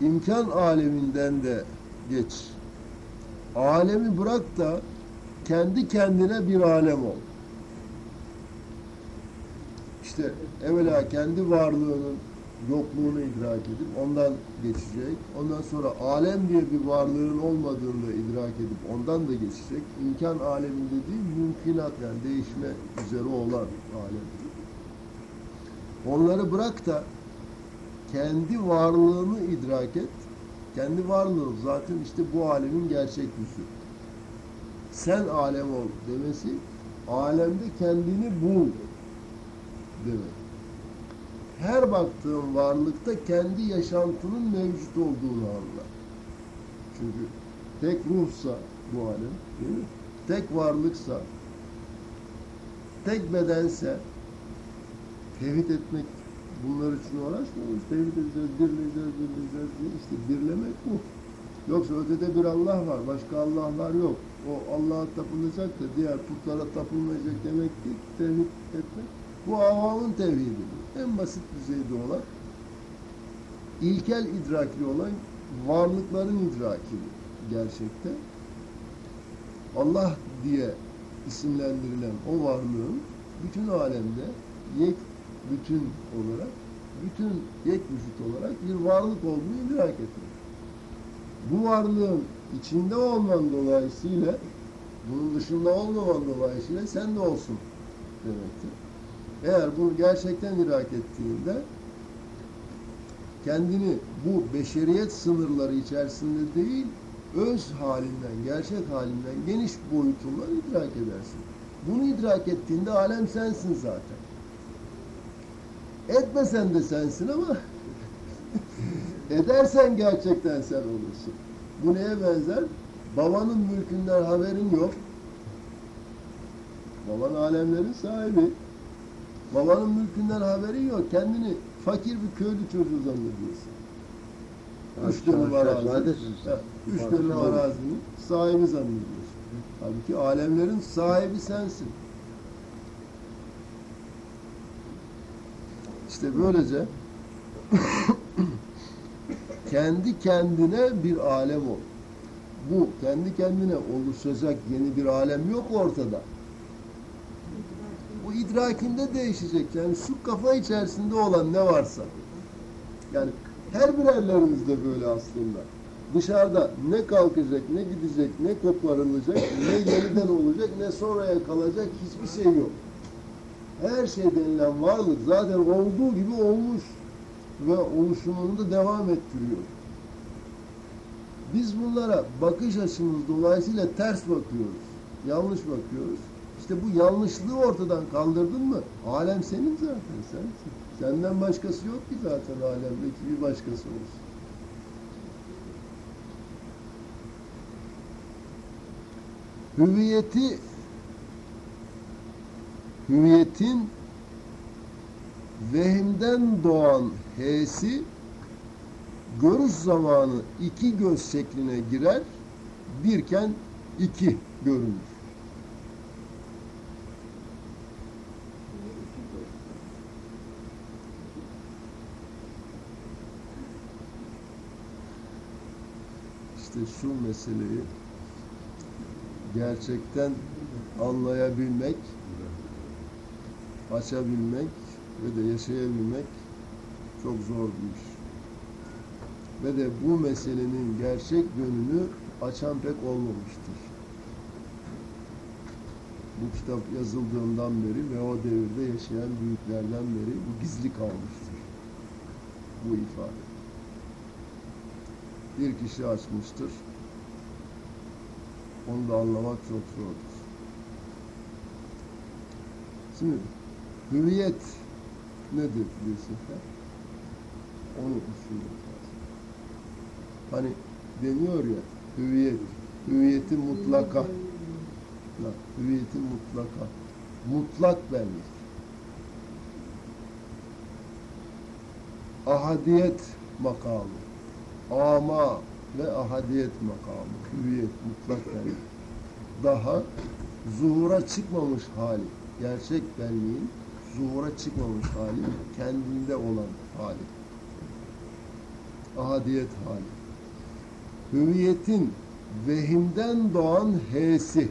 imkan aleminden de geç. Alemi bırak da kendi kendine bir alem ol. İşte evvela kendi varlığının yokluğunu idrak edip ondan geçecek. Ondan sonra alem diye bir varlığın olmadığını idrak edip ondan da geçecek. İmkan aleminde değil, mümkünat yani değişme üzere olan alem. Onları bırak da kendi varlığını idrak et. Kendi varlığın zaten işte bu alemin gerçek yüzü. Sen alem ol demesi, alemde kendini bul demek. Her baktığın varlıkta kendi yaşantının mevcut olduğunu anla. Çünkü tek ruhsa bu alem, değil mi? Tek varlıksa, tek bedense, tevhid etmek bunlar için uğraşmıyoruz. Tevhid edeceğiz, birleyeceğiz, birleyeceğiz diye işte birlemek bu. Yoksa ötede bir Allah var, başka Allah'lar yok. O Allah'a tapılacak da diğer putlara tapılmayacak demek değil, tevhid etmek. Bu avamın tevhididir. En basit düzeyde olan, ilkel idrakli olan varlıkların idraki gerçekte. Allah diye isimlendirilen o varlığın bütün alemde yek bütün olarak, bütün yek vücut olarak bir varlık olduğunu idrak etmek. Bu varlığın içinde olman dolayısıyla, bunun dışında olmaman dolayısıyla sen de olsun demektir. Eğer bunu gerçekten idrak ettiğinde kendini bu beşeriyet sınırları içerisinde değil, öz halinden, gerçek halinden geniş boyutundan idrak edersin. Bunu idrak ettiğinde alem sensin zaten. Etmesen de sensin ama edersen gerçekten sen olursun. Bu neye benzer? Babanın mülkünden haberin yok. Baban alemlerin sahibi. Babanın mülkünden haberin yok. Kendini fakir bir köylü çocuğu zannediyorsun. Üç dönüm arazi. Üç dönüm arazinin sahibi zannediyorsun. Halbuki alemlerin sahibi sensin. İşte böylece kendi kendine bir alem ol. Bu kendi kendine oluşacak yeni bir alem yok ortada. Bu idrakinde değişecek. Yani şu kafa içerisinde olan ne varsa. Yani her birerlerimizde böyle aslında. Dışarıda ne kalkacak, ne gidecek, ne koparılacak, ne yeniden olacak, ne sonraya kalacak hiçbir şey yok. Her şey denilen varlık zaten olduğu gibi olmuş ve oluşumunu da devam ettiriyor. Biz bunlara bakış açımız dolayısıyla ters bakıyoruz. Yanlış bakıyoruz. İşte bu yanlışlığı ortadan kaldırdın mı alem senin zaten sensin. Senden başkası yok ki zaten alemdeki bir başkası olsun. Hüviyeti hüviyetin vehimden doğan h'si görüş zamanı iki göz şekline girer, birken iki görünür. İşte şu meseleyi gerçekten anlayabilmek, açabilmek ve de yaşayabilmek çok zor bir iş. Ve de bu meselenin gerçek yönünü açan pek olmamıştır. Bu kitap yazıldığından beri ve o devirde yaşayan büyüklerden beri bu gizli kalmıştır. Bu ifade. Bir kişi açmıştır. Onu da anlamak çok zordur. Şimdi hüviyet nedir sefer? Onu düşünmek lazım. Hani deniyor ya hüviyet, hüviyeti mutlaka. Bak, hüviyeti mutlaka. Mutlak benlik. Ahadiyet makamı. Ama ve ahadiyet makamı. Hüviyet, mutlak benlik. Daha zuhura çıkmamış hali. Gerçek benliğin zuhura çıkmamış hali, kendinde olan hali. ahadiyet hali. Hüviyetin vehimden doğan h'si.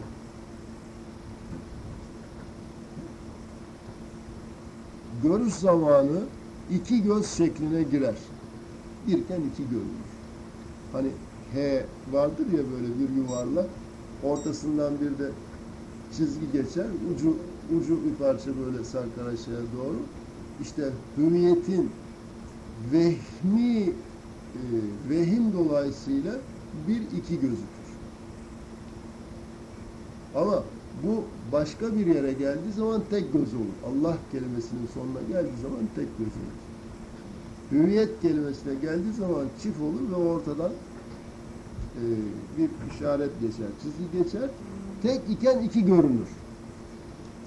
Görüş zamanı iki göz şekline girer. Birken iki görünür. Hani H vardır ya böyle bir yuvarlak, ortasından bir de çizgi geçer, ucu ucu bir parça böyle sarkar aşağıya doğru. İşte hüviyetin vehmi e, vehim dolayısıyla bir iki gözükür. Ama bu başka bir yere geldiği zaman tek göz olur. Allah kelimesinin sonuna geldiği zaman tek göz olur. Hüviyet kelimesine geldiği zaman çift olur ve ortadan e, bir işaret geçer, çizgi geçer. Tek iken iki görünür.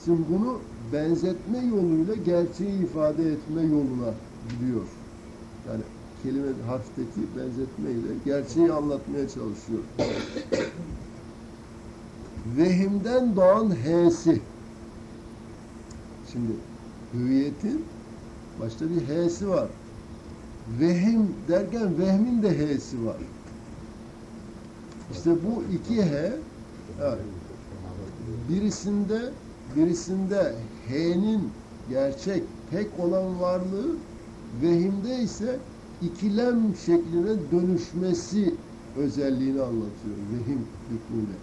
Bunu benzetme yoluyla gerçeği ifade etme yoluna gidiyor. Yani kelime harfteki benzetmeyle gerçeği anlatmaya çalışıyor. Vehimden doğan H'si. Şimdi hüviyetin başta bir H'si var. Vehim derken vehmin de H'si var. İşte bu iki H evet, birisinde birisinde H'nin gerçek tek olan varlığı vehimde ise ikilem şekline dönüşmesi özelliğini anlatıyor vehim hükmüyle.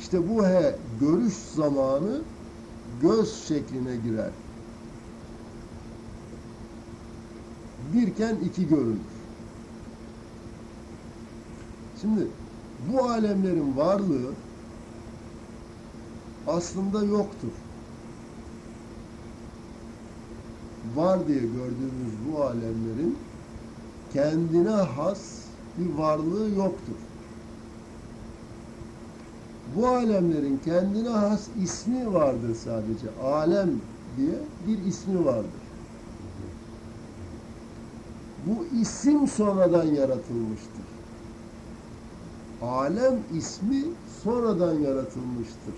İşte bu he görüş zamanı göz şekline girer. Birken iki görünür. Şimdi bu alemlerin varlığı aslında yoktur. Var diye gördüğümüz bu alemlerin kendine has bir varlığı yoktur. Bu alemlerin kendine has ismi vardır sadece. Alem diye bir ismi vardır. Bu isim sonradan yaratılmıştır. Alem ismi sonradan yaratılmıştır.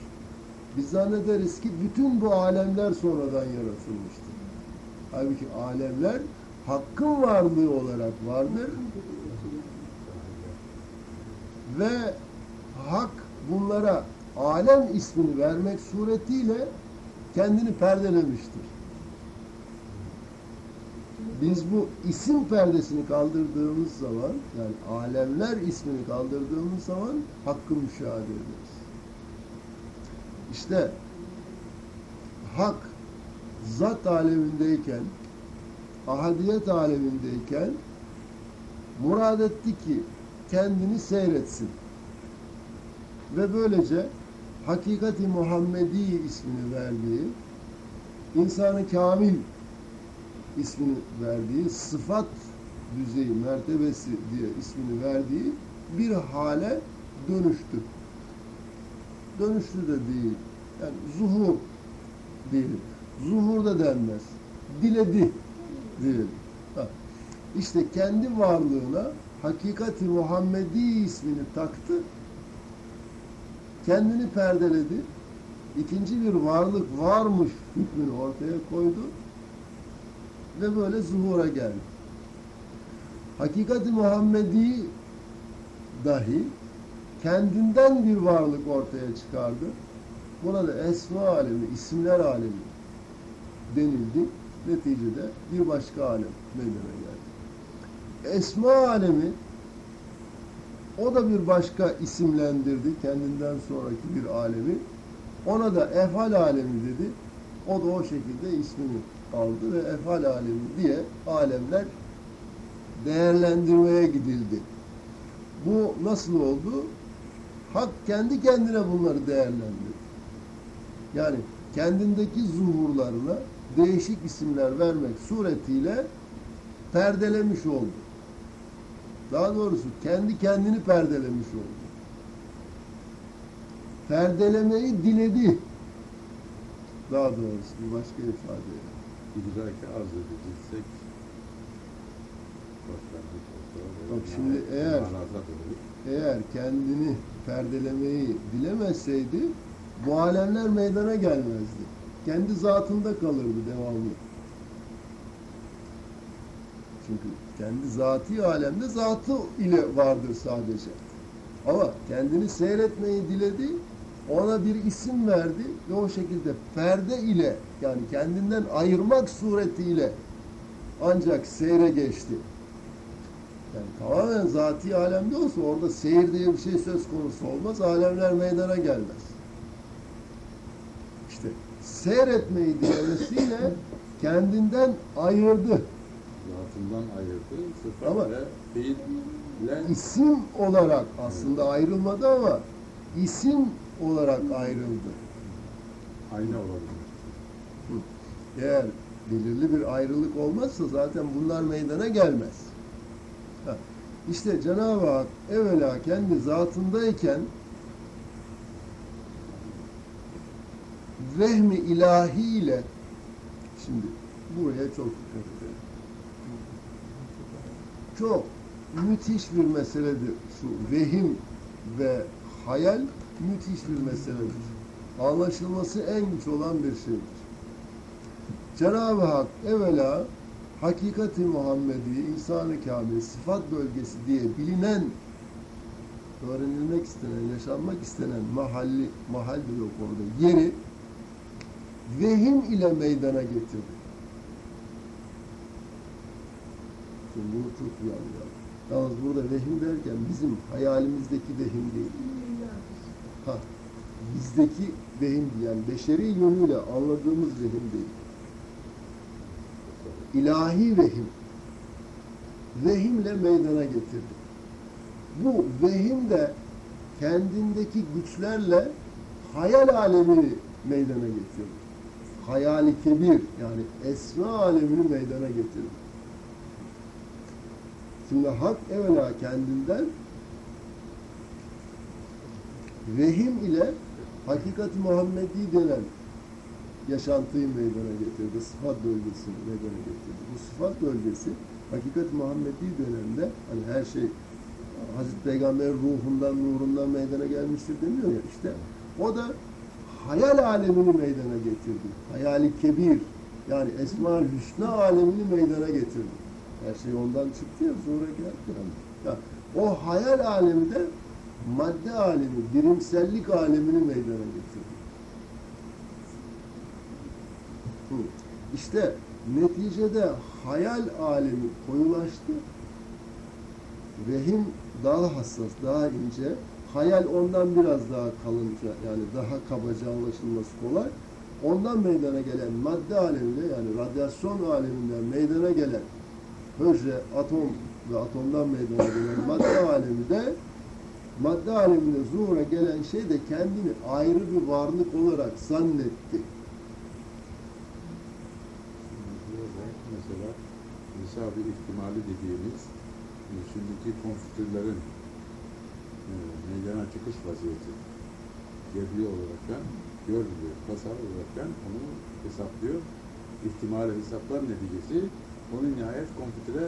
Biz zannederiz ki bütün bu alemler sonradan yaratılmıştır. Halbuki alemler hakkın varlığı olarak vardır. Ve hak bunlara alem ismini vermek suretiyle kendini perdelemiştir. Biz bu isim perdesini kaldırdığımız zaman, yani alemler ismini kaldırdığımız zaman hakkı müşahede ederiz. İşte hak zat alemindeyken, ahadiyet alemindeyken murad etti ki kendini seyretsin. Ve böylece hakikati Muhammedi ismini verdiği, insanı kamil ismini verdiği, sıfat düzeyi, mertebesi diye ismini verdiği bir hale dönüştü. Dönüştü de değil. Yani zuhur değil. Zuhur da denmez. Diledi diyelim. İşte kendi varlığına hakikati Muhammedi ismini taktı. Kendini perdeledi. İkinci bir varlık varmış hükmünü ortaya koydu. Ve böyle zuhura geldi. Hakikati Muhammedi dahi kendinden bir varlık ortaya çıkardı. Buna da esma alemi, isimler alemi denildi. Neticede bir başka alem meydana geldi. Esma alemi o da bir başka isimlendirdi kendinden sonraki bir alemi. Ona da efal alemi dedi. O da o şekilde ismini aldı ve efal alemi diye alemler değerlendirmeye gidildi. Bu nasıl oldu? Hak kendi kendine bunları değerlendirdi. Yani kendindeki zuhurlarına değişik isimler vermek suretiyle perdelemiş oldu. Daha doğrusu kendi kendini perdelemiş oldu. Perdelemeyi diledi. Daha doğrusu bir başka ifade. İdraki arz edeceksek Bak şimdi eğer eğer kendini perdelemeyi dilemezseydi bu alemler meydana gelmezdi. Kendi zatında kalırdı devamlı. Çünkü kendi zati alemde zatı ile vardır sadece. Ama kendini seyretmeyi diledi, ona bir isim verdi ve o şekilde perde ile yani kendinden ayırmak suretiyle ancak seyre geçti. Yani tamamen zati alemde olsa orada seyir diye bir şey söz konusu olmaz. Alemler meydana gelmez. İşte seyretmeyi dilemesiyle kendinden ayırdı. Zatından ayırdı. Sıfat Ama- fiille İsim olarak aslında ayrılmadı ama isim olarak ayrıldı. aynı olabilir. Eğer belirli bir ayrılık olmazsa zaten bunlar meydana gelmez. İşte Cenab-ı Hak evvela kendi zatındayken vehmi ilahiyle şimdi buraya çok dikkat edelim. Çok müthiş bir meseledir şu vehim ve hayal müthiş bir meseledir. Anlaşılması en güç olan bir şeydir. Cenab-ı Hak evvela hakikati Muhammedi, insan-ı kamil, sıfat bölgesi diye bilinen, öğrenilmek istenen, yaşanmak istenen mahalli, mahal de yok orada, yeri vehim ile meydana getirdi. Şimdi bunu çok iyi anlayalım. Yalnız burada vehim derken bizim hayalimizdeki vehim değil. Ha, bizdeki vehim. Yani beşeri yönüyle anladığımız vehim değil. İlahi vehim. Vehimle meydana getirdi. Bu vehim de kendindeki güçlerle hayal alemini meydana getirdi. Hayali kebir yani esma alemini meydana getirdi. Şimdi hak evvela kendinden vehim ile hakikat Muhammedi denen yaşantıyı meydana getirdi. Sıfat bölgesini meydana getirdi. Bu sıfat bölgesi hakikat Muhammedi dönemde hani her şey Hazreti Peygamber ruhundan, nurundan meydana gelmiştir demiyor ya işte. O da hayal alemini meydana getirdi. Hayali kebir yani Esma-ül Hüsna alemini meydana getirdi. Her şey ondan çıktı ya sonra geldi. Ya, o hayal alemi de madde alemi, birimsellik alemini meydana getirdi. Hı. İşte neticede hayal alemi koyulaştı. Vehim daha hassas, daha ince. Hayal ondan biraz daha kalınca, yani daha kabaca anlaşılması kolay. Ondan meydana gelen madde aleminde yani radyasyon aleminden meydana gelen hücre, atom ve atomdan meydana gelen madde alemi de madde aleminde zuhura gelen şey de kendini ayrı bir varlık olarak zannetti. Burada mesela hesabı ihtimali dediğimiz e, şimdiki konfütürlerin e, meydana çıkış vaziyeti gebli olaraktan görülüyor. Tasar olaraktan onu hesaplıyor. İhtimali hesaplar neticesi onun nihayet kompütere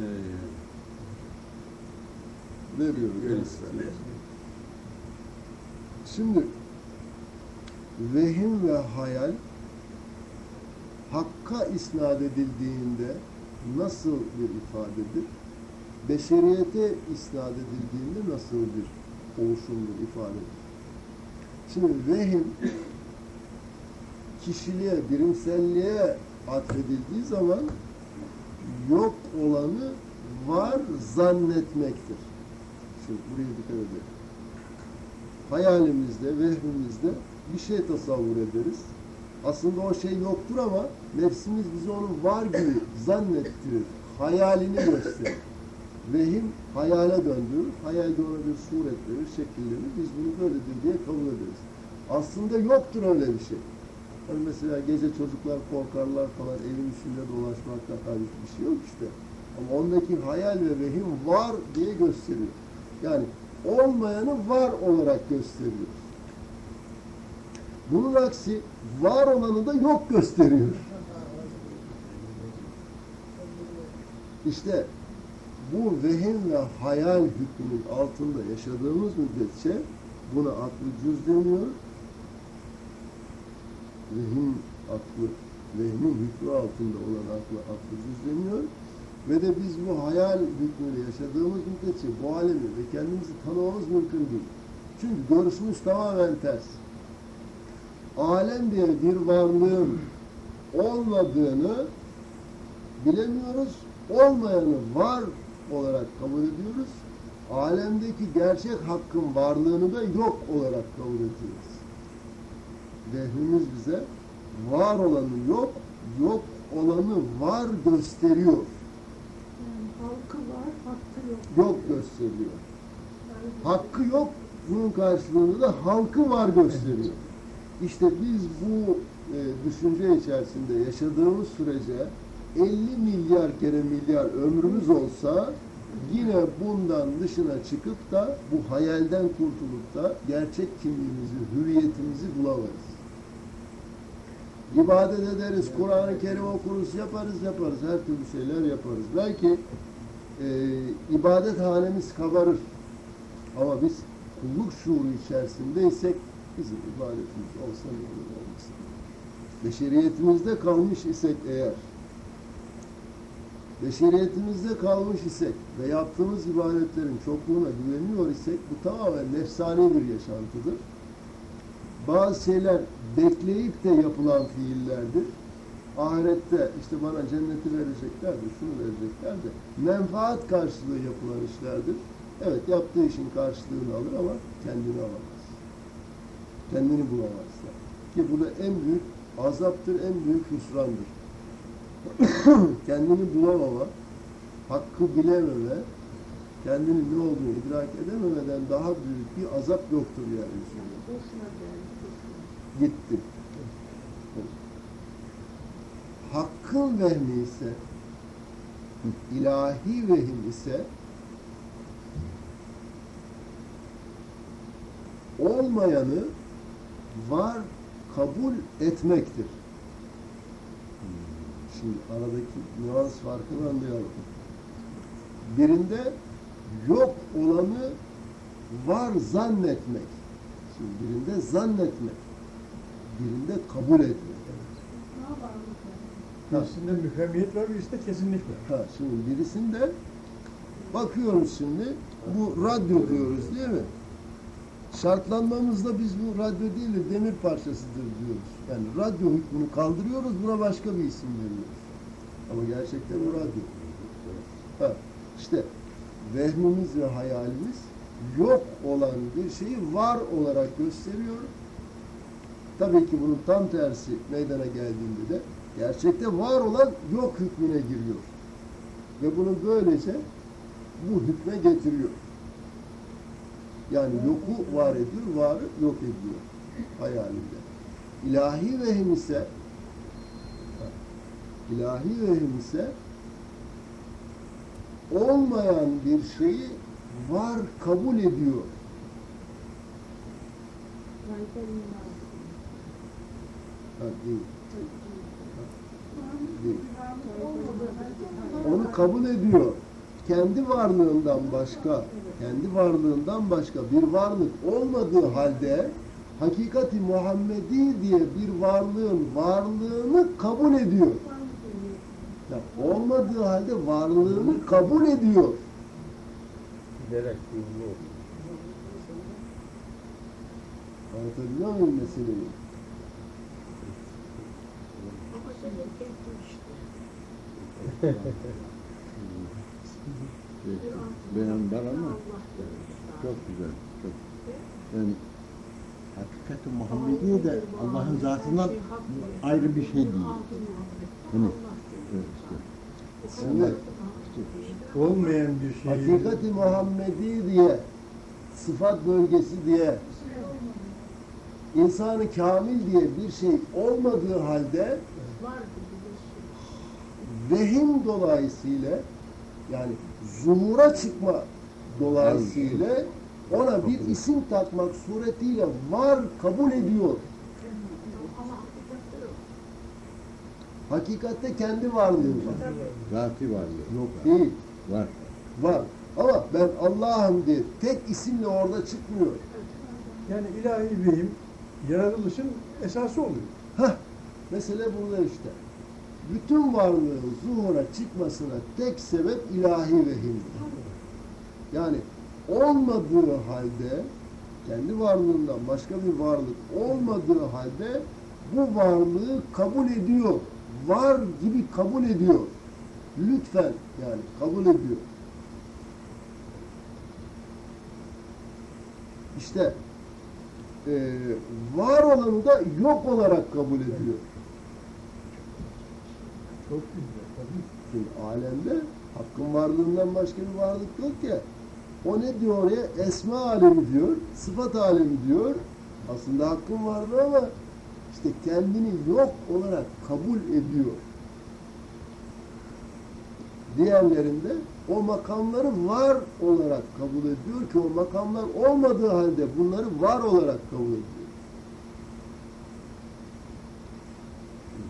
e, Veriyor. Öyle. Şimdi vehim ve hayal hakka isnat edildiğinde nasıl bir ifadedir? Beşeriyete isnat edildiğinde nasıl bir oluşumdur, ifadedir? Şimdi vehim kişiliğe, birimselliğe atfedildiği zaman yok olanı var zannetmektir. Şimdi buraya dikkat edelim. Hayalimizde, vehmimizde bir şey tasavvur ederiz. Aslında o şey yoktur ama nefsimiz bizi onu var gibi zannettirir. Hayalini gösterir. Vehim hayale döndürür. Hayalde ona bir suret verir, şekil. Biz bunu böyledir diye kabul ederiz. Aslında yoktur öyle bir şey. Hani mesela gece çocuklar korkarlar falan evin içinde dolaşmakta halbuki bir şey yok işte. Ama ondaki hayal ve vehim var diye gösteriyor. Yani olmayanı var olarak gösteriyor. Bunun aksi var olanı da yok gösteriyor. İşte bu vehim ve hayal hükmünün altında yaşadığımız müddetçe buna aklı cüz deniyor. Vehim aklı, vehmin hükmü altında olan aklı aklı cüz deniyor. Ve de biz bu hayal hükmünü yaşadığımız müddetçe bu alemi ve kendimizi tanımamız mümkün değil. Çünkü görüşümüz tamamen ters. Alem diye bir varlığın olmadığını bilemiyoruz. Olmayanı var olarak kabul ediyoruz. Alemdeki gerçek hakkın varlığını da yok olarak kabul ediyoruz. Vehmimiz bize var olanı yok, yok olanı var gösteriyor. Yani halkı var, hakkı yok. Yok gösteriyor. Yani Hakkı yok, bunun karşılığında da halkı var gösteriyor. İşte biz bu e, düşünce içerisinde yaşadığımız sürece 50 milyar kere milyar ömrümüz olsa yine bundan dışına çıkıp da bu hayalden kurtulup da gerçek kimliğimizi, hürriyetimizi bulamayız. İbadet ederiz, Kur'an-ı Kerim okuruz, yaparız yaparız, her türlü şeyler yaparız. Belki e, ibadet hanemiz kabarır. Ama biz kulluk şuuru içerisindeysek bizim ibadetimiz olsa ne olur olmasın. Beşeriyetimizde kalmış isek eğer, beşeriyetimizde kalmış isek ve yaptığımız ibadetlerin çokluğuna güveniyor isek bu tamamen nefsani bir yaşantıdır. Bazı şeyler bekleyip de yapılan fiillerdir. Ahirette işte bana cenneti verecekler de şunu verecekler de menfaat karşılığı yapılan işlerdir. Evet yaptığı işin karşılığını alır ama kendini alamaz. Kendini bulamaz. Ki bu da en büyük azaptır, en büyük hüsrandır. kendini bulamama, hakkı bilememe, kendini ne olduğunu idrak edememeden daha büyük bir azap yoktur boşuna. Gitti. Hakkın vehmi ise, ilahi vehim ise olmayanı var kabul etmektir. Şimdi aradaki nüans farkını anlayalım. Birinde yok olanı var zannetmek. Şimdi birinde zannetmek. Birinde kabul etmek. Birisinde müfemiyet var, birisinde kesinlik var. Ha, şimdi birisinde bakıyoruz şimdi bu radyo diyoruz değil mi? Şartlanmamızda biz bu radyo değil de demir parçasıdır diyoruz. Yani radyo hükmünü kaldırıyoruz buna başka bir isim veriyoruz. Ama gerçekten bu radyo. Ha, işte vehmimiz ve hayalimiz yok olan bir şeyi var olarak gösteriyor. Tabii ki bunun tam tersi meydana geldiğinde de gerçekte var olan yok hükmüne giriyor. Ve bunu böylece bu hükme getiriyor. Yani yoku var ediyor, varı yok ediyor hayalinde. İlahi vehim ise ilahi vehim ise olmayan bir şeyi var kabul ediyor. Ha, değil. Değil. Onu kabul ediyor. Kendi varlığından başka, kendi varlığından başka bir varlık olmadığı halde hakikati Muhammedi diye bir varlığın varlığını kabul ediyor. Ya, olmadığı halde varlığını kabul ediyor. Anlatabiliyor muyum meseleyi? Ama sen de keyifli işte. Beyan var ama çok güzel. Çok. Yani hakikati Muhammediye de Allah'ın zatından ayrı bir şey değil. Hani evet, işte. Şimdi Olmayan bir şeyi hakikati Muhammedi diye sıfat bölgesi diye insanı kamil diye bir şey olmadığı halde şey. vehim dolayısıyla yani zuhura çıkma dolayısıyla ona bir isim takmak suretiyle var kabul ediyor. Hakikatte kendi varlığı var. Zati varlığı. Yok değil. Var. Var. Ama ben Allah'ım diye tek isimle orada çıkmıyor. yani ilahi vehim yaratılışın esası oluyor. Hah, mesele burada işte. Bütün varlığın zuhura çıkmasına tek sebep ilahi vehimdir. Yani olmadığı halde kendi varlığından başka bir varlık olmadığı halde bu varlığı kabul ediyor. Var gibi kabul ediyor. Lütfen yani kabul ediyor. İşte eee var olanı da yok olarak kabul ediyor. Çok güzel tabii. Çünkü alemde hakkın varlığından başka bir varlık yok ki. O ne diyor oraya? Esma alemi diyor, sıfat alemi diyor. Aslında hakkın varlığı ama işte kendini yok olarak kabul ediyor. Diğerlerinde o makamları var olarak kabul ediyor ki o makamlar olmadığı halde bunları var olarak kabul ediyor.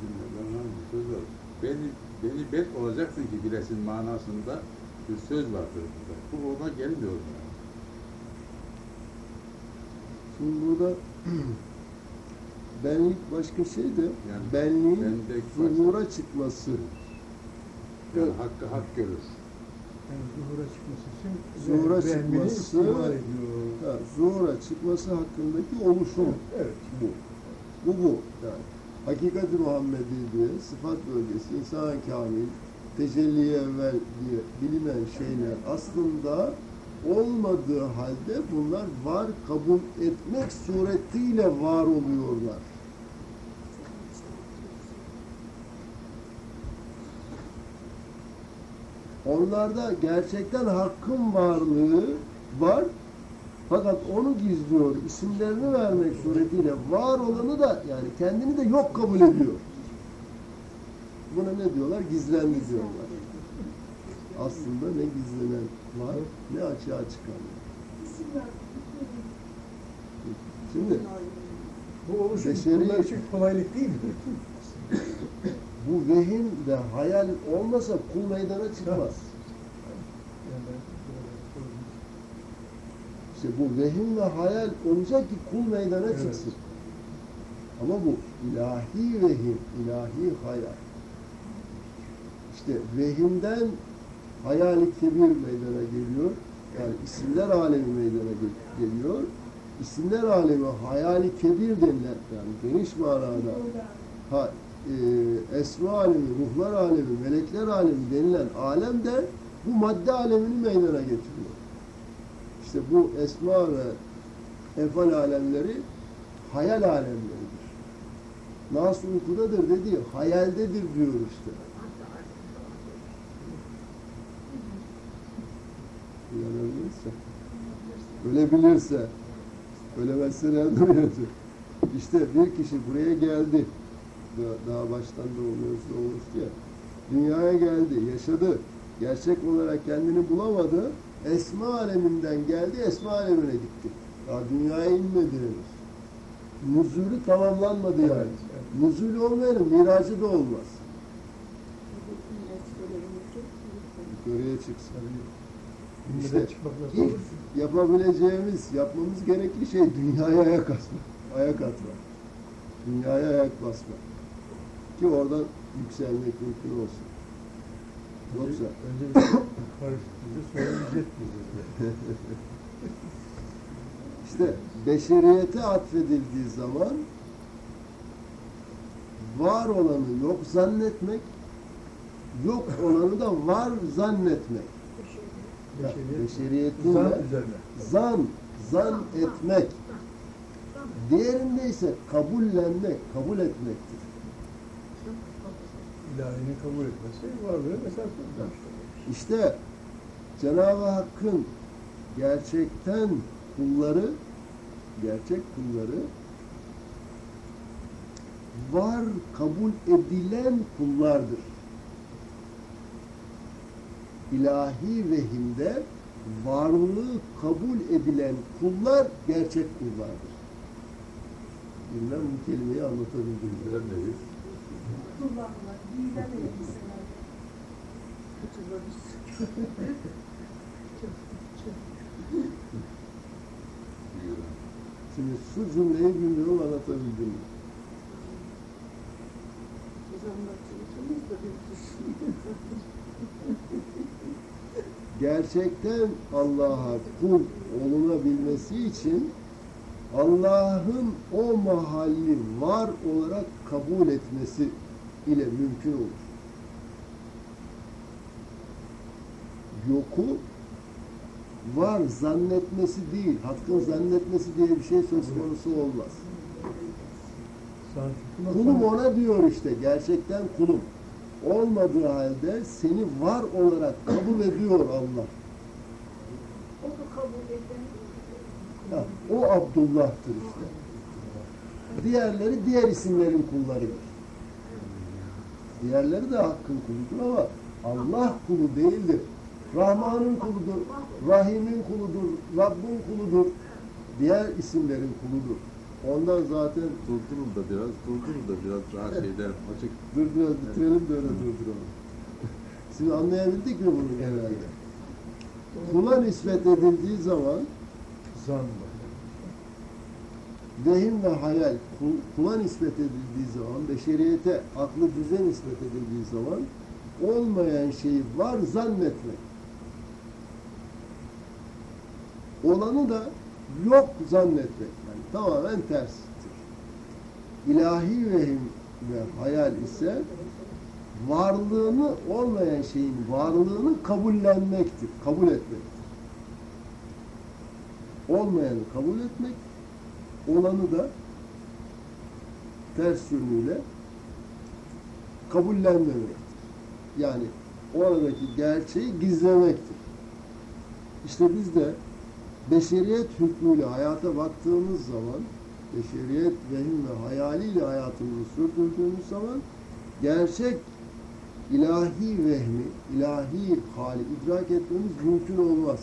Cümleden var mı? Söz var. Beni, beni bet olacaksın ki bilesin manasında bir söz vardır burada. Bu ona gelmiyor yani. Şimdi burada benlik başka şey de Yani benliğin zuhura çıkması. Yani hakkı hak görür. Yani zuhura çıkması için Zuhura çıkması-. Ha, zuhura çıkması hakkındaki oluşum Evet. bu. Bu bu. Yani hakikati Muhammedi diye sıfat bölgesi, insan kamil, tecelliye evvel diye bilinen şeyler aslında olmadığı halde bunlar var kabul etmek suretiyle var oluyorlar. Onlarda gerçekten hakkın varlığı var. Fakat onu gizliyor. isimlerini vermek suretiyle var olanı da yani kendini de yok kabul ediyor. Buna ne diyorlar? Gizlendi diyorlar. Aslında ne gizlenen var ne açığa çıkan var. Şimdi Bu oluşum Beşeri- için kolaylık değil mi? bu vehim ve hayal olmasa kul meydana çıkmaz. Yani ben böyle sorayım. İşte bu vehim ve hayal olacak ki kul meydana Evet. çıksın. Ama bu ilahi vehim, ilahi hayal. İşte vehimden hayali kebir meydana geliyor. Yani isimler alemi meydana gel- geliyor. İsimler alemi hayali kebir denilen yani geniş manada ha, e, esma alemi, ruhlar alemi, melekler alemi denilen alem de bu madde alemini meydana getiriyor. İşte bu esma ve efal alemleri hayal alemleridir. Nas uykudadır dediği hayaldedir diyor işte. Uyanabilirse, ölebilirse, ölemezse nerede uyanacak? İşte bir kişi buraya geldi. Daha, baştan doğmuyoruz doğmuştu ya. Dünyaya geldi, yaşadı. Gerçek olarak kendini bulamadı. Esma aleminden geldi, esma alemine gitti. Daha dünyaya inmedi henüz. Nuzulü tamamlanmadı yani. Evet, evet. Nuzul olmayanın miracı da olmaz. Yukarıya. Tabii. İşte İlk yapabileceğimiz, yapmamız gerekli şey dünyaya ayak atmak. Ayak atmak. Dünyaya ayak basmak. Ki oradan yükselmek mümkün olsun. Yoksa Önce bize söyleyecek bize. işte beşeriyete atfedildiği zaman var olanı yok zannetmek, yok olanı da var zannetmek. Beşeriyetin zan zan, zan etmek. Diğerinde ise kabullenmek, kabul etmektir. İlahini kabul etmesi varlığı mesela kurtarmıştır. İşte Cenab-ı Hakk'ın gerçekten kulları, gerçek kulları var kabul edilen kullardır. İlahi vehimde varlığı kabul edilen kullar gerçek kullardır. Bilmem bu kelimeyi anlatabildim. mi? Şimdi şu cümleyi bilmiyorum anlatabildim mi? Gerçekten Allah'a kul olunabilmesi için Allah'ın o mahalli var olarak kabul etmesi ile mümkün olur. Yoku var zannetmesi değil, hakkın zannetmesi diye bir şey söz konusu olmaz. Kulum ona diyor işte, gerçekten kulum. Olmadığı halde seni var olarak kabul ediyor Allah. O da kabul. Ha, o Abdullah'tır işte. Diğerleri diğer isimlerin kullarıdır. Diğerleri de hakkın kuludur ama Allah kulu değildir. Rahman'ın kuludur, Rahim'in kuludur, Rabb'in kuludur. Diğer isimlerin kuludur. Ondan zaten Durdurun da biraz, durdurun da biraz daha şeyler açık. dur biraz bitirelim de öyle durduralım. Siz anlayabildik mi bunu genelde? Kula nispet edildiği zaman zan var. Vehim ve hayal kul- kula nispet edildiği zaman, beşeriyete, aklı düze nispet edildiği zaman olmayan şeyi var zannetmek. Olanı da yok zannetmek. Yani tamamen terstir. İlahi vehim ve hayal ise varlığını olmayan şeyin varlığını kabullenmektir, kabul etmektir. Olmayanı kabul etmek, olanı da ters yönüyle kabullenmemektir. Yani oradaki gerçeği gizlemektir. İşte biz de beşeriyet hükmüyle hayata baktığımız zaman, beşeriyet vehim ve hayaliyle hayatımızı sürdürdüğümüz zaman gerçek ilahi vehmi, ilahi hali idrak etmemiz mümkün olmaz.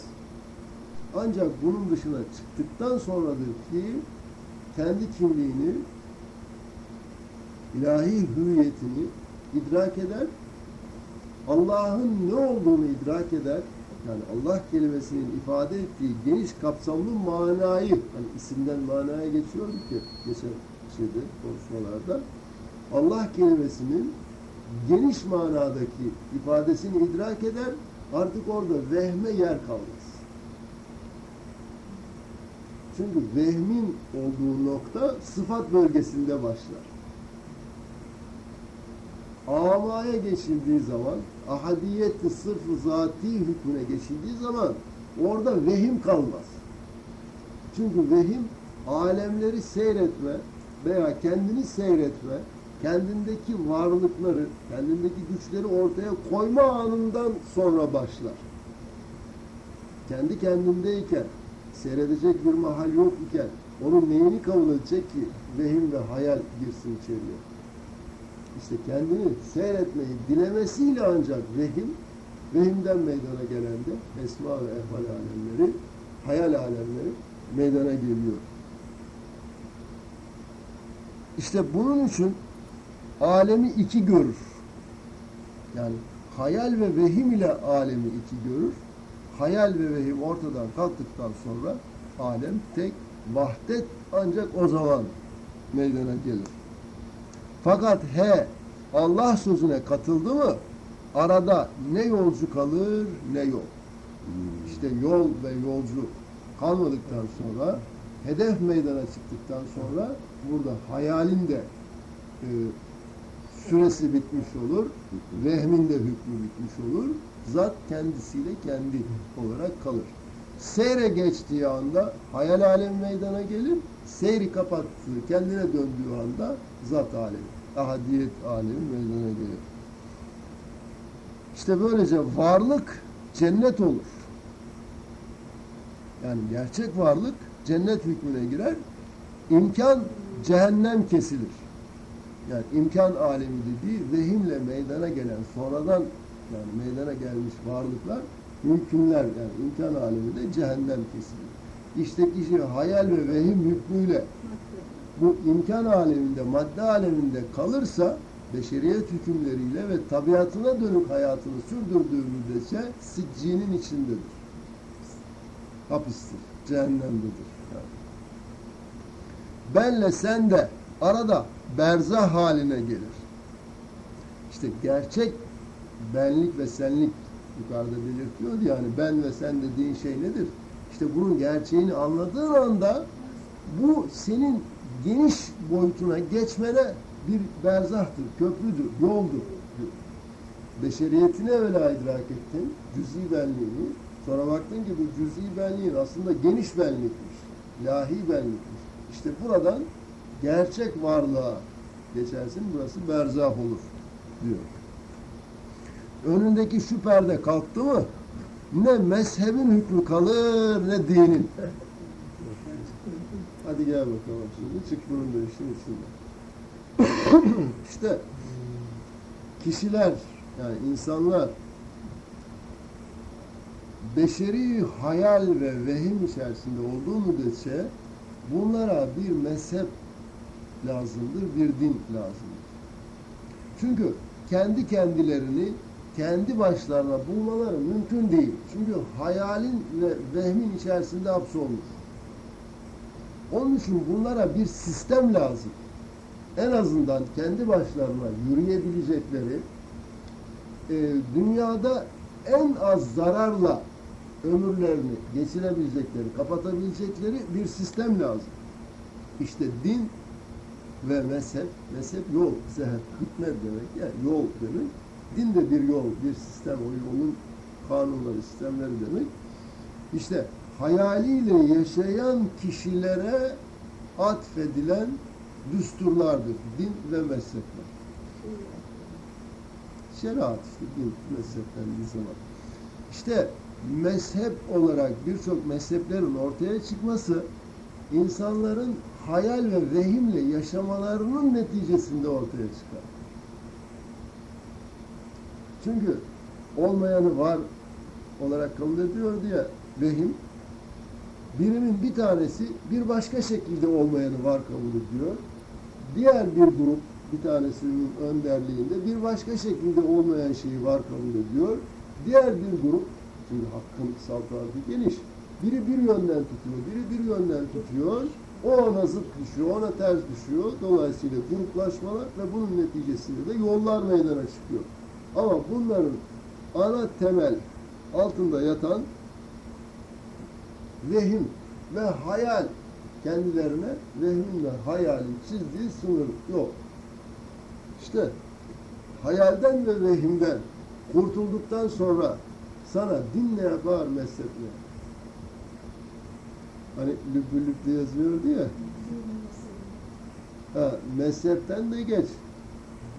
Ancak bunun dışına çıktıktan sonradır ki kendi kimliğini, ilahi hüviyetini idrak eder, Allah'ın ne olduğunu idrak eder, yani Allah kelimesinin ifade ettiği geniş kapsamlı manayı, hani isimden manaya geçiyorduk ya geçen şeyde, konuşmalarda, Allah kelimesinin geniş manadaki ifadesini idrak eder, artık orada vehme yer kalmaz. Çünkü vehmin olduğu nokta sıfat bölgesinde başlar. Amaya geçildiği zaman, ahadiyet-i sırf zati hükmüne geçildiği zaman orada vehim kalmaz. Çünkü vehim alemleri seyretme veya kendini seyretme, kendindeki varlıkları, kendindeki güçleri ortaya koyma anından sonra başlar. Kendi kendindeyken, seyredecek bir mahal yok iken, onun neyini kabul edecek ki vehim ve hayal girsin içeriye? İşte kendini seyretmeyi dilemesiyle ancak vehim, vehimden meydana gelen de esma ve ehval alemleri, hayal alemleri meydana geliyor. İşte bunun için alemi iki görür. Yani hayal ve vehim ile alemi iki görür. Hayal ve vehim ortadan kalktıktan sonra alem tek, vahdet ancak o zaman meydana gelir. Fakat he Allah sözüne katıldı mı arada ne yolcu kalır ne yol. İşte yol ve yolcu kalmadıktan sonra hedef meydana çıktıktan sonra burada hayalin de e, süresi bitmiş olur. Vehmin de hükmü bitmiş olur. Zat kendisiyle kendi olarak kalır. Seyre geçtiği anda hayal alemi meydana gelir. Seyri kapattığı, kendine döndüğü anda zat alemi, ahadiyet alemi meydana gelir. İşte böylece varlık cennet olur. Yani gerçek varlık cennet hükmüne girer. İmkan cehennem kesilir. Yani imkan alemi dediği vehimle meydana gelen sonradan yani meydana gelmiş varlıklar mümkünler yani imkan aleminde cehennem kesilir. İşte kişi hayal ve vehim hükmüyle bu imkan aleminde, madde aleminde kalırsa beşeriyet hükümleriyle ve tabiatına dönük hayatını sürdürdüğü müddetçe siccinin içindedir. Hapistir, cehennemdedir. Yani. Benle sen de arada berzah haline gelir. İşte gerçek benlik ve senlik yukarıda belirtiyor yani ben ve sen dediğin şey nedir? İşte bunun gerçeğini anladığın anda bu senin geniş boyutuna geçmene bir berzahtır, köprüdür, yoldur. Beşeriyetini öyle idrak ettin, cüz'i benliğini. Sonra baktın ki bu cüz'i benliğin aslında geniş benlikmiş, ilahi benlikmiş. İşte buradan gerçek varlığa geçersin, burası berzah olur diyor. Önündeki şu perde kalktı mı ne mezhebin hükmü kalır ne dinin. Hadi gel bakalım şimdi çık bunun da işin içinden. işte kişiler yani insanlar beşeri hayal ve vehim içerisinde olduğu müddetçe bunlara bir mezhep lazımdır, bir din lazımdır. Çünkü kendi kendilerini kendi başlarına bulmaları mümkün değil. Çünkü hayalin ve vehmin içerisinde hapsolmuş. Onun için bunlara bir sistem lazım. En azından kendi başlarına yürüyebilecekleri, e, dünyada en az zararla ömürlerini geçirebilecekleri, kapatabilecekleri bir sistem lazım. İşte din ve mezhep, mezhep yol, seher, hikmet demek, yani yol demek. Din de bir yol, bir sistem, o yolun kanunları, sistemleri demek. İşte hayaliyle yaşayan kişilere atfedilen düsturlardır. Din ve mezhepler. Şeriat işte din, mezhepten bir zaman. İşte mezhep olarak birçok mezheplerin ortaya çıkması insanların hayal ve vehimle yaşamalarının neticesinde ortaya çıkar. Çünkü olmayanı var olarak kabul ediyor diye vehim birimin bir tanesi bir başka şekilde olmayanı var kabul ediyor. Diğer bir grup bir tanesinin önderliğinde bir başka şekilde olmayan şeyi var kabul ediyor. Diğer bir grup çünkü hakkın saltanatı geniş. Biri bir yönden tutuyor, biri bir yönden tutuyor. O ona zıt düşüyor, ona ters düşüyor. Dolayısıyla gruplaşmalar ve bunun neticesinde de yollar meydana çıkıyor. Ama bunların ana temel altında yatan vehim ve hayal kendilerine vehim ve hayalin çizdiği sınır yok. İşte hayalden ve vehimden kurtulduktan sonra sana din ne yapar mezhep ne? Hani lübbü lübbü yazıyordu ya. Ha, mezhepten de geç.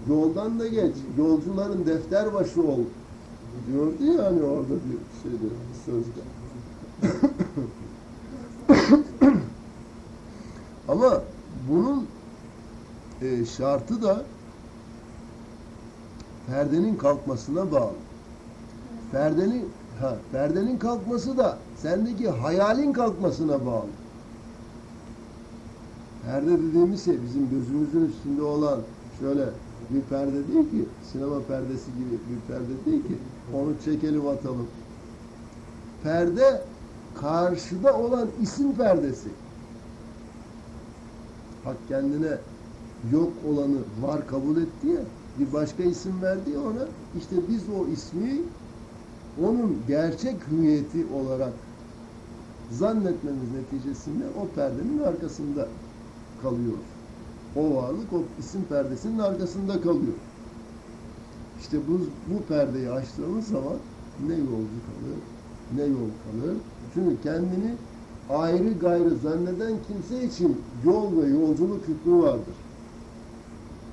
Yoldan da geç. Yolcuların defter başı ol. Diyordu ya hani orada bir şeyde sözde. Ama bunun e, şartı da perdenin kalkmasına bağlı. Perdenin ha, perdenin kalkması da sendeki hayalin kalkmasına bağlı. Perde dediğimiz şey bizim gözümüzün üstünde olan şöyle bir perde değil ki, sinema perdesi gibi bir perde değil ki. Onu çekelim atalım. Perde karşıda olan isim perdesi. Hak kendine yok olanı var kabul etti ya, bir başka isim verdi ya ona. İşte biz o ismi onun gerçek hüviyeti olarak zannetmemiz neticesinde o perdenin arkasında kalıyor. O varlık o isim perdesinin arkasında kalıyor. İşte bu, bu perdeyi açtığımız zaman ne yolcu kalır, ne yol kalır. Çünkü kendini ayrı gayrı zanneden kimse için yol ve yolculuk hükmü vardır.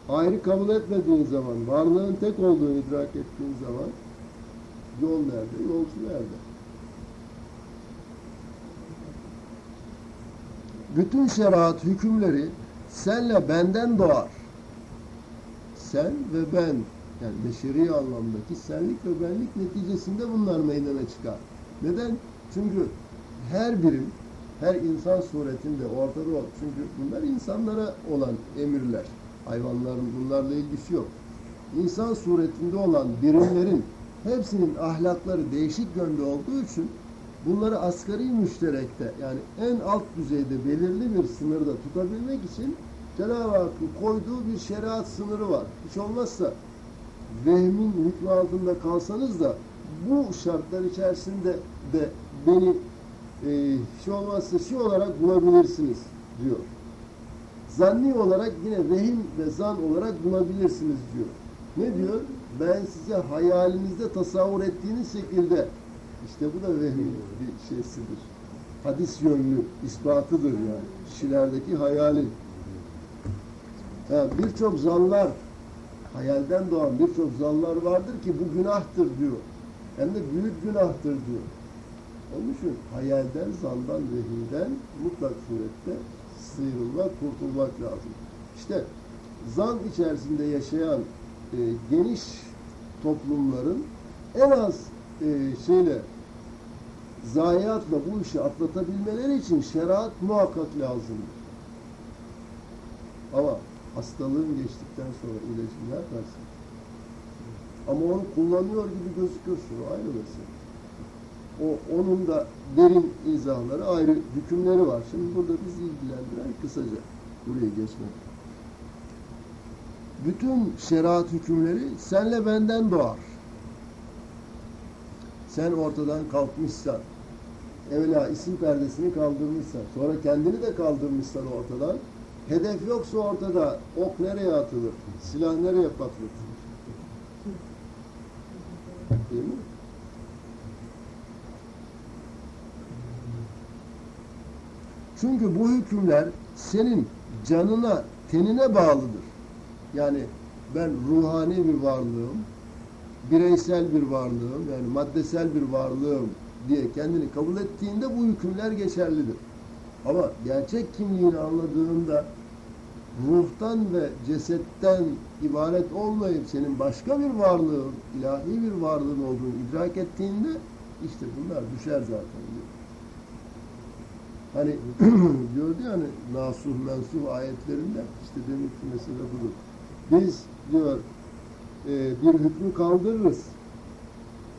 Ayrı kabul etmediğin zaman, varlığın tek olduğunu idrak ettiğin zaman yol nerede, yolcu nerede? Bütün şeriat hükümleri senle benden doğar. Sen ve ben, yani beşeri anlamdaki senlik ve benlik neticesinde bunlar meydana çıkar. Neden? Çünkü her birim, her insan suretinde ortada ol. Çünkü bunlar insanlara olan emirler. Hayvanların bunlarla ilgisi yok. İnsan suretinde olan birimlerin hepsinin ahlakları değişik yönde olduğu için bunları asgari müşterekte yani en alt düzeyde belirli bir sınırda tutabilmek için Cenab-ı Hakk'ın koyduğu bir şeriat sınırı var. Hiç olmazsa vehmin hükmü altında kalsanız da bu şartlar içerisinde de beni e, şey olmazsa şey olarak bulabilirsiniz diyor. Zanni olarak yine vehim ve zan olarak bulabilirsiniz diyor. Ne diyor? Ben size hayalinizde tasavvur ettiğiniz şekilde işte bu da vehmin bir şeysidir. Hadis yönlü ispatıdır yani. Kişilerdeki hayalin. Ha, birçok zanlar hayalden doğan birçok zanlar vardır ki bu günahtır diyor. Hem de büyük günahtır diyor. Onun için hayalden, zandan, vehimden mutlak surette sıyrılmak, kurtulmak lazım. İşte zan içerisinde yaşayan e, geniş toplumların en az e, şeyle zayiatla bu işi atlatabilmeleri için şeriat muhakkak lazımdır. Ama hastalığın geçtikten sonra ilacı ne yaparsın? Ama onu kullanıyor gibi gözüküyorsun. O ayrı mesele. O, onun da derin izahları ayrı hükümleri var. Şimdi burada bizi ilgilendiren kısaca buraya geçmek. Bütün şeriat hükümleri senle benden doğar. Sen ortadan kalkmışsan, evvela isim perdesini kaldırmışsan, sonra kendini de kaldırmışsan ortadan, hedef yoksa ortada ok nereye atılır, silah nereye patlatılır? Değil mi? Çünkü bu hükümler senin canına, tenine bağlıdır. Yani ben ruhani bir varlığım, bireysel bir varlığım, yani maddesel bir varlığım diye kendini kabul ettiğinde bu hükümler geçerlidir. Ama gerçek kimliğini anladığında ruhtan ve cesetten ibaret olmayıp senin başka bir varlığın, ilahi bir varlığın olduğunu idrak ettiğinde işte bunlar düşer zaten diyor. Hani diyordu yani nasuh mensuh ayetlerinde işte demek ki mesele budur. Biz diyor e, bir hükmü kaldırırız.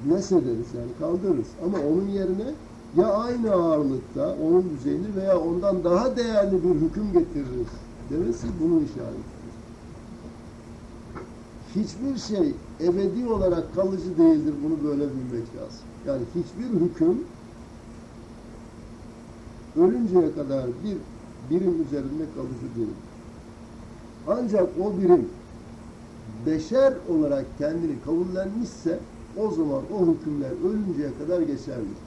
Nesederiz yani kaldırırız. Ama onun yerine ya aynı ağırlıkta onun düzeyini veya ondan daha değerli bir hüküm getiririz. Demesi bunun işaretidir. Hiçbir şey ebedi olarak kalıcı değildir. Bunu böyle bilmek lazım. Yani hiçbir hüküm ölünceye kadar bir birim üzerinde kalıcı değil. Ancak o birim beşer olarak kendini kabullenmişse o zaman o hükümler ölünceye kadar geçerlidir.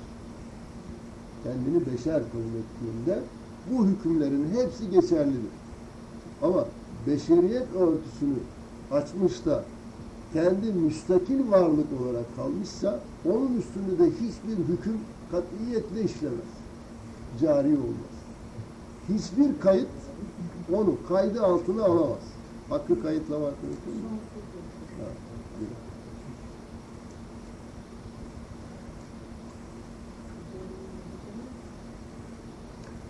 Kendini beşer kabul ettiğinde bu hükümlerin hepsi geçerlidir. Ama beşeriyet örtüsünü açmış da kendi müstakil varlık olarak kalmışsa onun üstünde de hiçbir hüküm katiyetle işlemez. Cari olmaz. Hiçbir kayıt onu kaydı altına alamaz. Hakkı kayıtlamak mümkün mü? Ha, değil.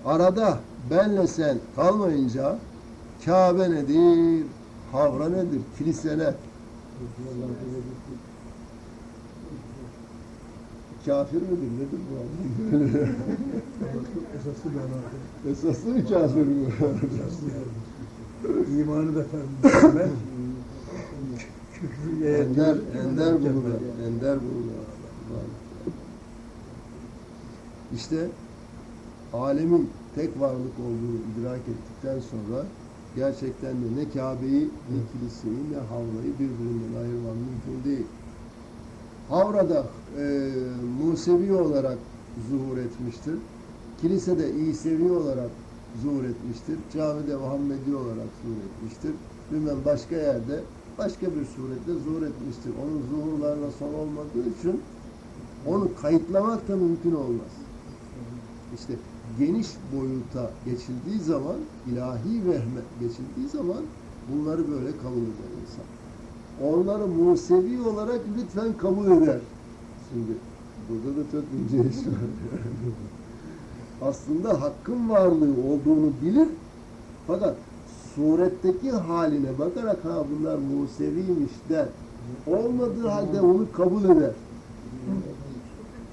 Arada benle sen kalmayınca Kabe nedir, Havra nedir, kilise ne? Kafir midir, nedir bu? Esaslı bir kafir mi? İmanı da küfür ender, ender bulunan, ender bulunan. İşte alemin tek varlık olduğunu idrak ettikten sonra gerçekten de ne Kabe'yi, ne kiliseyi, ne Havra'yı birbirinden ayırman mümkün değil. Havra'da e, Musevi olarak zuhur etmiştir. Kilisede İsevi olarak zuhur etmiştir. Camide Muhammedi olarak zuhur etmiştir. Bilmem başka yerde başka bir surette zuhur etmiştir. Onun zuhurlarına son olmadığı için onu kayıtlamak da mümkün olmaz. İşte geniş boyuta geçildiği zaman, ilahi vehme geçildiği zaman bunları böyle kabul eder insan. Onları Musevi olarak lütfen kabul eder. Şimdi burada da çok ince iş var. Aslında hakkın varlığı olduğunu bilir fakat suretteki haline bakarak ha bunlar Museviymiş der. Olmadığı halde onu kabul eder.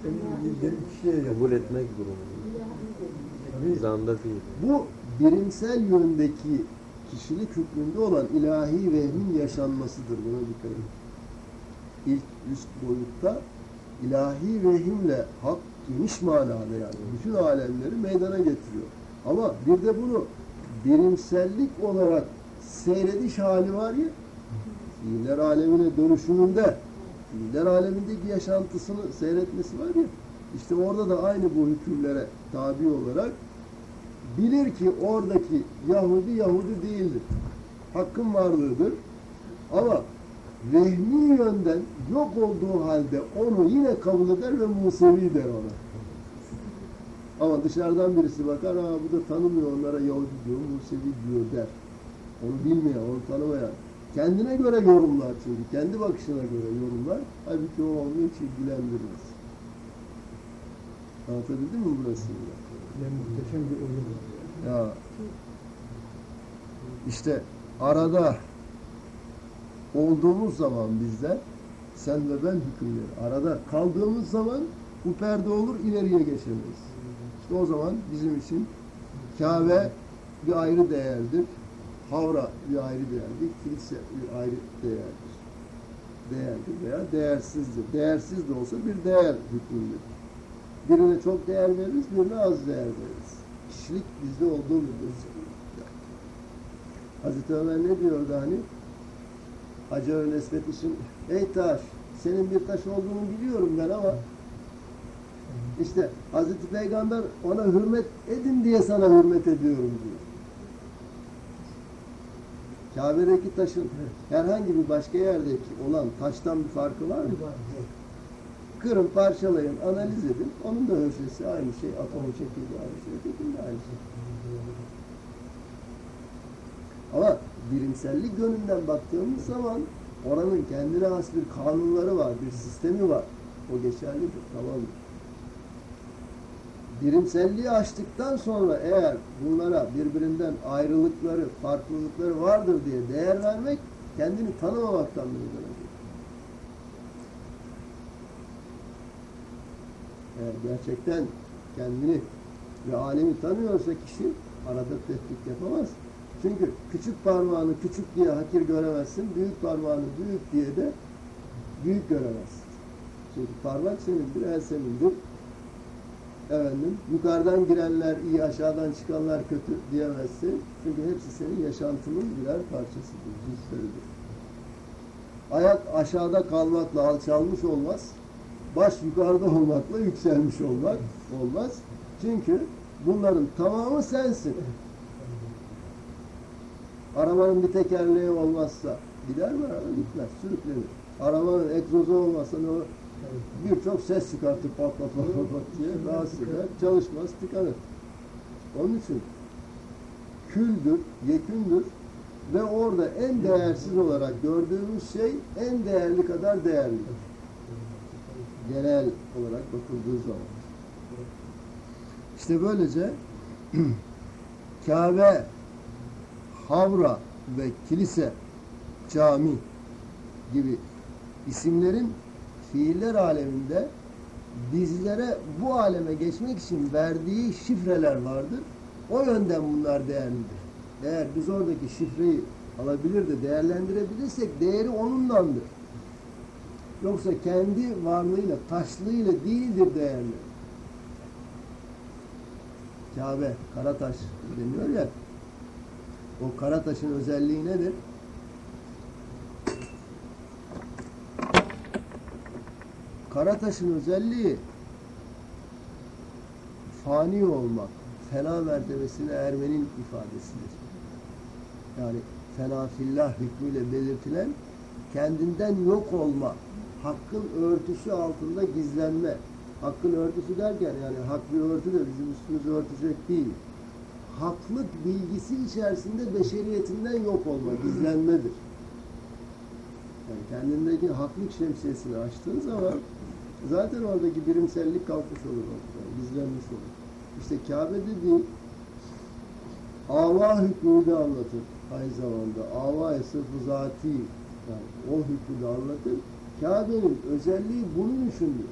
iki şeye Kabul etmek durumunda. Tabii. Zanda değil. Bu birimsel yöndeki kişilik hükmünde olan ilahi vehmin yaşanmasıdır. Buna dikkat edin. ilk üst boyutta ilahi vehimle hak geniş manada yani bütün alemleri meydana getiriyor. Ama bir de bunu bilimsellik olarak seyrediş hali var ya fiiller alemine dönüşümünde fiiller alemindeki yaşantısını seyretmesi var ya işte orada da aynı bu hükümlere tabi olarak bilir ki oradaki Yahudi Yahudi değildir. Hakkın varlığıdır. Ama vehmi yönden yok olduğu halde onu yine kabul eder ve Musevi der ona. Ama dışarıdan birisi bakar, Aa, bu da tanımıyor onlara Yahudi diyor, Musevi diyor der. Onu bilmeyen, onu tanımayan. Kendine göre yorumlar çünkü. Kendi bakışına göre yorumlar. Halbuki o onu hiç ilgilendirmez. Anlatabildim mi burası? Yani muhteşem bir oyun. Ya işte arada olduğumuz zaman bizler sen ve ben hükümleri arada kaldığımız zaman bu perde olur ileriye geçemeyiz. İşte o zaman bizim için Kabe bir ayrı değerdir. Havra bir ayrı değerdir. Kilise bir ayrı değerdir. Değerdir veya değersizdir. Değersiz de olsa bir değer hükmündedir. Birine çok değer veririz, birine az değer veririz. Kişilik bizde olduğu müddetçe. Hazreti Ömer ne diyordu hani? Hacer-ül Esvet için, ey taş, senin bir taş olduğunu biliyorum ben ama işte Hazreti Peygamber ona hürmet edin diye sana hürmet ediyorum diyor. Kabe'deki taşın herhangi bir başka yerdeki olan taştan bir farkı var mı? Kırın, parçalayın, analiz edin. Onun da ölçüsü aynı şey. Atomu çekildi aynı şey. Ötekinde aynı şey. Ama bilimsellik yönünden baktığımız zaman oranın kendine has bir kanunları var, bir sistemi var. O geçerlidir, tamamdır. Bilimselliği açtıktan sonra eğer bunlara birbirinden ayrılıkları, farklılıkları vardır diye değer vermek kendini tanımamaktan meydana gelir. Eğer gerçekten kendini ve alemi tanıyorsa kişi arada tehdit yapamaz. Çünkü küçük parmağını küçük diye hakir göremezsin, büyük parmağını büyük diye de büyük göremezsin. Çünkü parmak senindir, el senindir. Efendim, yukarıdan girenler iyi, aşağıdan çıkanlar kötü diyemezsin. Çünkü hepsi senin yaşantının birer parçasıdır, cüzleridir. Ayak aşağıda kalmakla alçalmış olmaz. Baş yukarıda olmakla yükselmiş olmak olmaz. Çünkü bunların tamamı sensin. Arabanın bir tekerleği olmazsa gider mi araba? Gitmez, sürüklenir. Arabanın egzozu olmazsa ne olur? Birçok ses çıkartır pat pat pat pat diye rahatsız eder. Çalışmaz, tıkanır. Onun için küldür, yekündür ve orada en değersiz olarak gördüğümüz şey en değerli kadar değerlidir. Genel olarak bakıldığı zaman. İşte böylece Kabe, Havra ve kilise, cami gibi isimlerin fiiller aleminde bizlere bu aleme geçmek için verdiği şifreler vardır. O yönden bunlar değerlidir. Eğer biz oradaki şifreyi alabilir de değerlendirebilirsek değeri onundandır. Yoksa kendi varlığıyla, taşlığıyla değildir değerli. Kabe, Karataş deniyor ya. O Karataş'ın özelliği nedir? Karataş'ın özelliği fani olmak, fena mertebesine ermenin ifadesidir. Yani fena fillah hükmüyle belirtilen kendinden yok olma, hakkın örtüsü altında gizlenme. Hakkın örtüsü derken yani hak bir örtü de bizim üstümüzü örtecek değil. Haklık bilgisi içerisinde beşeriyetinden yok olma, gizlenmedir. Yani kendindeki haklık şemsiyesini açtığın zaman zaten oradaki birimsellik kalkmış olur ortadan, gizlenmiş olur. İşte Kabe dediği ava hükmünü de anlatır aynı zamanda. Ava sırfı zati yani o hükmü de anlatır. Kabe'nin özelliği bunun içindir.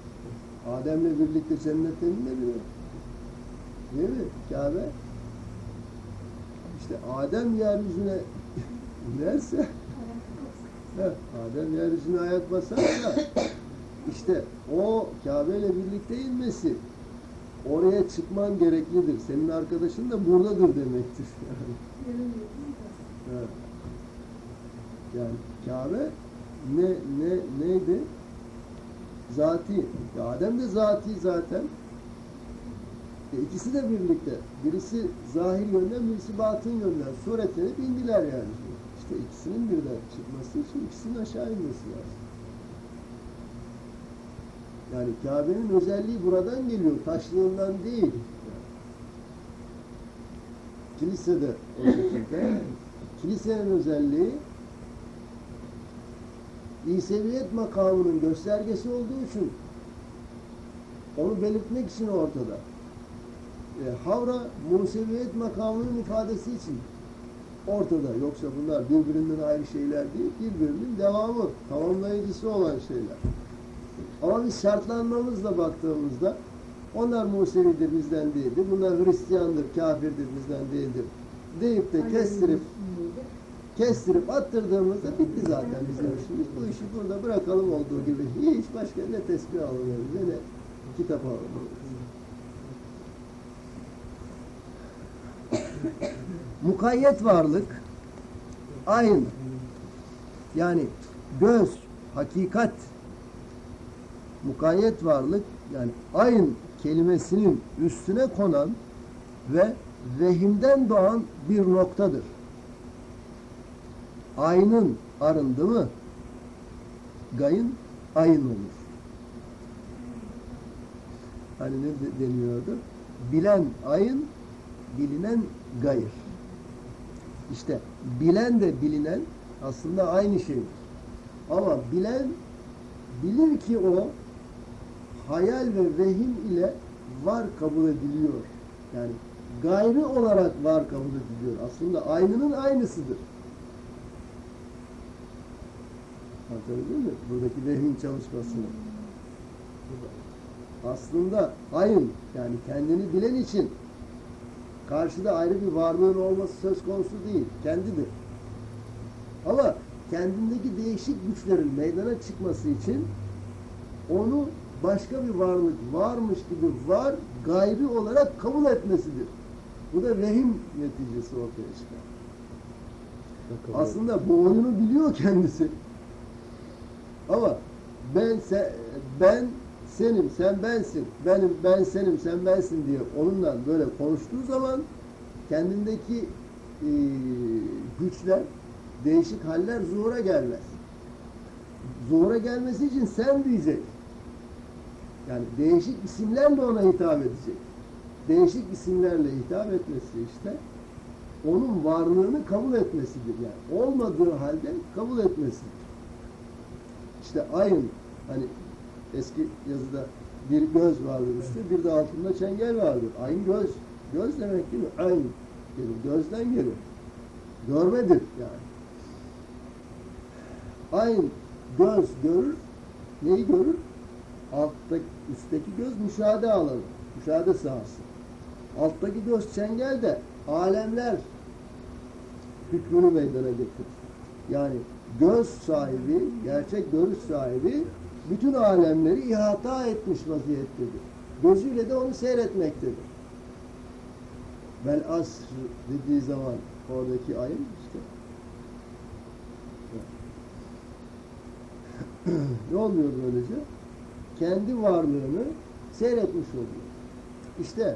Adem'le birlikte cennete inmedi Değil mi? Kabe. İşte Adem yeryüzüne inerse Adem yeryüzüne ayak basarsa işte o Kabe ile birlikte inmesi oraya çıkman gereklidir. Senin arkadaşın da buradadır demektir. Yani, evet. yani Kabe ne ne neydi? Zati. Ya Adem de zati zaten. E ikisi de birlikte. Birisi zahir yönden, birisi batın yönden. Suretlenip indiler yani. İşte ikisinin birden çıkması için ikisinin aşağı inmesi lazım. Yani Kabe'nin özelliği buradan geliyor, taşlığından değil. Kilise de o şekilde. Kilisenin özelliği İseviyet makamının göstergesi olduğu için onu belirtmek için ortada. E, Havra Museviyet makamının ifadesi için ortada. Yoksa bunlar birbirinden ayrı şeyler değil, birbirinin devamı, tamamlayıcısı olan şeyler. Ama biz şartlanmamızla baktığımızda onlar Musevidir bizden değildir, bunlar Hristiyandır, kafirdir bizden değildir deyip de kestirip kestirip attırdığımızda bitti zaten bizim işimiz. Bu işi burada bırakalım olduğu gibi. Hiç başka ne tesbih alınıyoruz ne kitap alınıyoruz. Mukayyet varlık aynı. Yani göz, hakikat mukayyet varlık yani ayın kelimesinin üstüne konan ve vehimden doğan bir noktadır. Aynın arındı mı gayın ayın olur. Hani ne de- deniyordu? Bilen ayın, bilinen gayır. İşte bilen de bilinen aslında aynı şeydir. Ama bilen bilir ki o hayal ve vehim ile var kabul ediliyor. Yani gayri olarak var kabul ediliyor. Aslında aynının aynısıdır. Anlatabildim mi? Buradaki vehim çalışmasını. Aslında ayın yani kendini bilen için karşıda ayrı bir varlığın olması söz konusu değil. Kendidir. Ama kendindeki değişik güçlerin meydana çıkması için onu başka bir varlık varmış gibi var gayri olarak kabul etmesidir. Bu da vehim neticesi ortaya çıkar. Aslında bu oyunu biliyor kendisi. Ama ben se, ben senim, sen bensin, benim ben senim, sen bensin diye onunla böyle konuştuğu zaman kendindeki e, güçler, değişik haller zuhura gelmez. Zuhura gelmesi için sen diyecek. Yani değişik isimlerle ona hitap edecek. Değişik isimlerle hitap etmesi işte onun varlığını kabul etmesidir yani. Olmadığı halde kabul etmesidir. İşte ayın hani eski yazıda bir göz vardır üstte, bir de altında çengel vardır. Ayın göz. Göz demek değil mi? Ayn gelir. Gözden gelir. Görmedir yani. Ayın göz görür. Neyi görür? Alttaki, üstteki göz müşahede alanı. Müşahede sahası. Alttaki göz çengel de alemler hükmünü meydana getirir. Yani göz sahibi, gerçek görüş sahibi bütün alemleri ihata etmiş vaziyettedir. Gözüyle de onu seyretmektedir. Vel asr dediği zaman oradaki ayın işte ne oluyor böylece? Kendi varlığını seyretmiş oluyor. İşte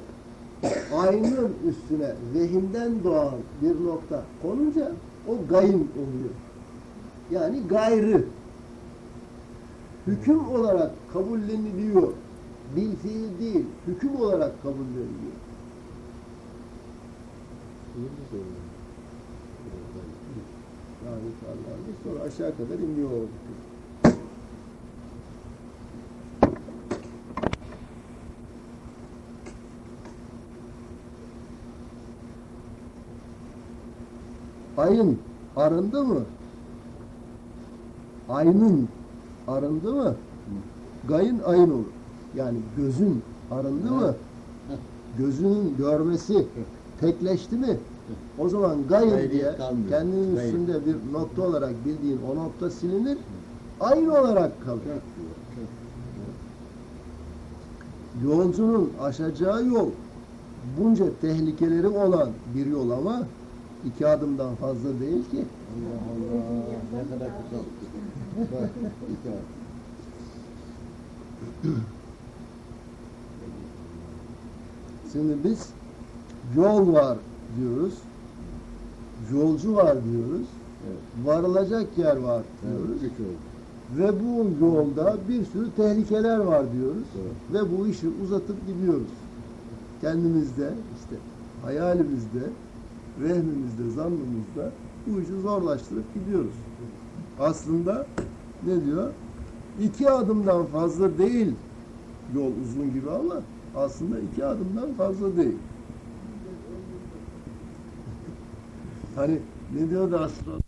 aynın üstüne vehimden doğan bir nokta konunca o gayim oluyor. Yani gayrı. Hüküm olarak kabulleniliyor. Bil fiil değil, hüküm olarak kabulleniliyor. Yani sonra aşağı kadar iniyor o hüküm. Ayın arındı mı? Aynın arındı mı? Gayın ayın olur. Yani gözün arındı mı? Gözünün görmesi tekleşti mi? O zaman Gayriyet diye kalmıyor. kendinin üstünde bir nokta olarak bildiğin o nokta silinir. Aynı olarak kalır. Güzel. Yolcunun aşacağı yol bunca tehlikeleri olan bir yol ama iki adımdan fazla değil ki. Allah Allah. Ne kadar kısa. Bak. Şimdi biz yol var diyoruz. Yolcu var diyoruz. Evet. Varılacak yer var diyoruz. Evet. Ve bu yolda bir sürü tehlikeler var diyoruz. Evet. Ve bu işi uzatıp gidiyoruz. Kendimizde, işte hayalimizde, vehmimizde, zannımızda bu işi zorlaştırıp gidiyoruz. Aslında ne diyor? İki adımdan fazla değil yol uzun gibi ama aslında iki adımdan fazla değil. Hani ne diyor da aslında